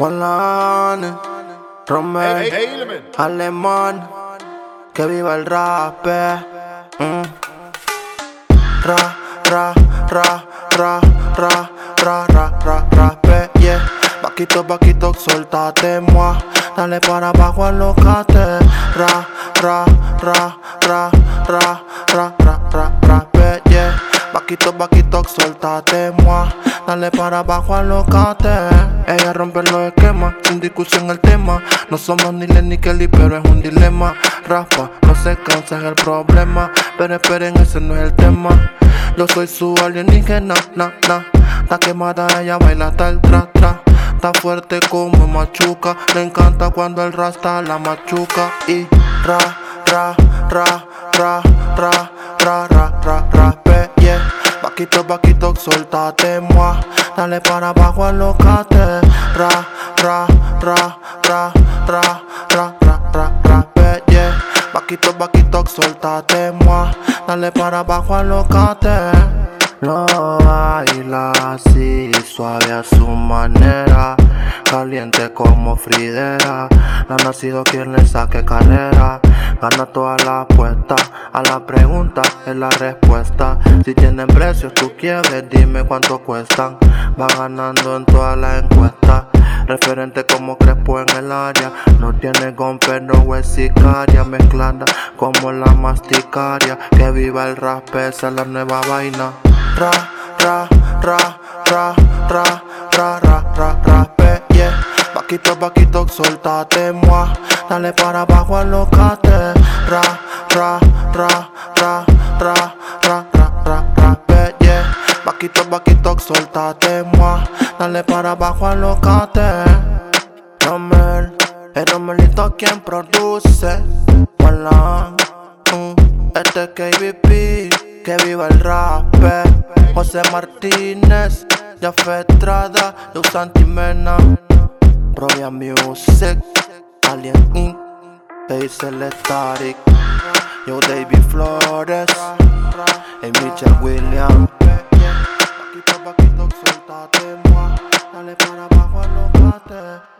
Juan Romel, Alemán, que viva el rap. Eh. Mm. Ra, ra, ra, ra, ra, ra, ra, ra, rap, yeah. Vaquito, vaquito, soltate, moi. Dale para abajo, alocate. Ra, ra, ra, ra, ra, ra, ra. Vaquito, vaquito, soltate, moi. Dale para abajo, alocate. Ella rompe los esquemas, sin discusión el tema. No somos ni Len ni Kelly, pero es un dilema. Raspa, no se cansa, es el problema. Pero esperen, ese no es el tema. Yo soy su alienígena, na, na. Está quemada, ella baila hasta tra, tra. Está fuerte como machuca. Le encanta cuando el rasta la machuca. Y ra, ra, ra, ra, ra, Vaquito, vaquito, soltate, moi. Dale para abajo, alocate. Ra, ra, ra, ra, ra, ra, ra, ra, ra, yeah. Vaquito, vaquito, soltate, moi. Dale para abajo, alocate. Lo baila así, suave a su manera, caliente como Fridera. No ha nacido quien le saque carrera. Gana toda la apuesta, a la pregunta es la respuesta. Si tienen precios, tú quieres, dime cuánto cuestan. Va ganando en todas las encuestas. Referente como Crespo en el área. No tiene gon, pero es sicaria. Mezclada como la masticaria. Que viva el rap, esa es la nueva vaina Vaquito, vaquito, soltate, moi. Dale para abajo, alocate. Ra, ra, ra, ra, ra, ra, ra, ra, ra, yeah. Vaquito, vaquito, soltate, moi. Dale para abajo, alocate. Romel, el Romelito quien produce. Mm, este es KBP, que viva el rap. José Martínez, Jaffe Estrada, Yo Santimena, Broja Music, Alien Inc., Electric, Yo David Flores, and Mitchell Williams. Paquito, paquito, suéltate, dale para abajo.